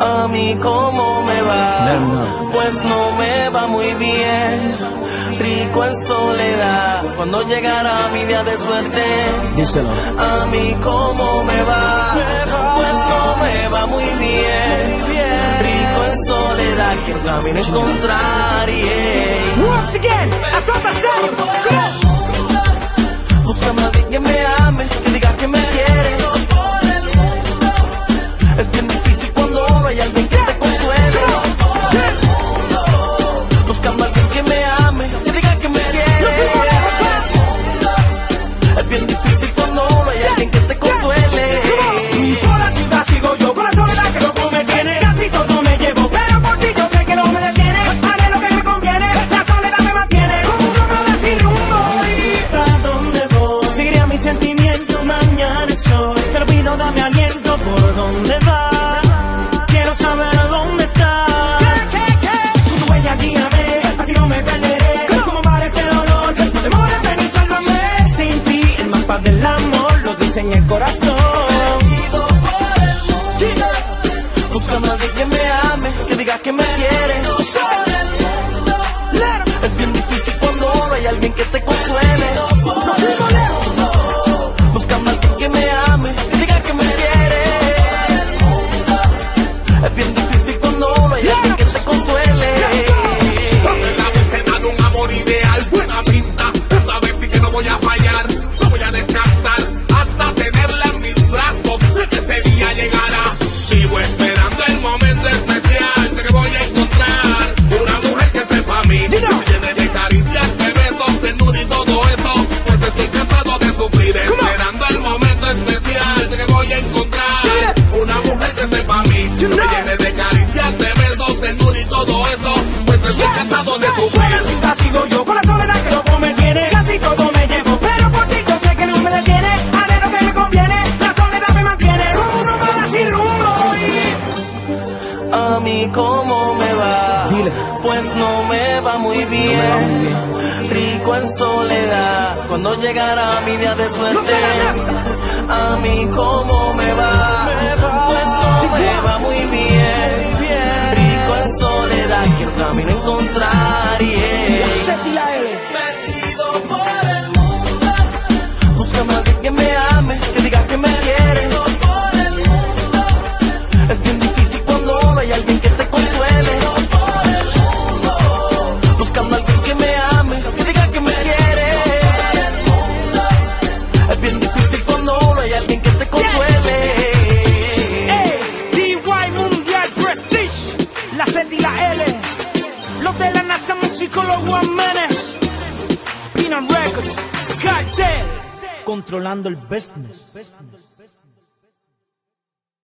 A mí cómo me va, pues no me va muy bien. Rico en soledad, cuando llegará mi día de suerte. Díselo. A mí cómo me va, pues no me va muy bien. Rico en soledad, que el camino encontrar. Yeah. Once again, that's all I said. Come on. Buscando a alguien que me ame, que diga que me quiere. Es bien que me diseña el corazón. Buscando a alguien que me ame, que diga que me quiere. Es bien difícil cuando no hay alguien que te consuele. Mí cómo me va, Dile. pues no me va muy bien. Rico en soledad, cuando llegará mi día de suerte. A mí cómo me va, pues no me va muy bien. Rico en soledad, quiero camino encontrar. yeah. Perdido por Buscando a alguien que me ame, que diga que me quiere. Es bien difícil cuando no hay alguien que te consuele. Ey, DY Mundial Prestige, la Z y la L, los de la NASA One Menes, Pinan Records, Cartel, controlando el business.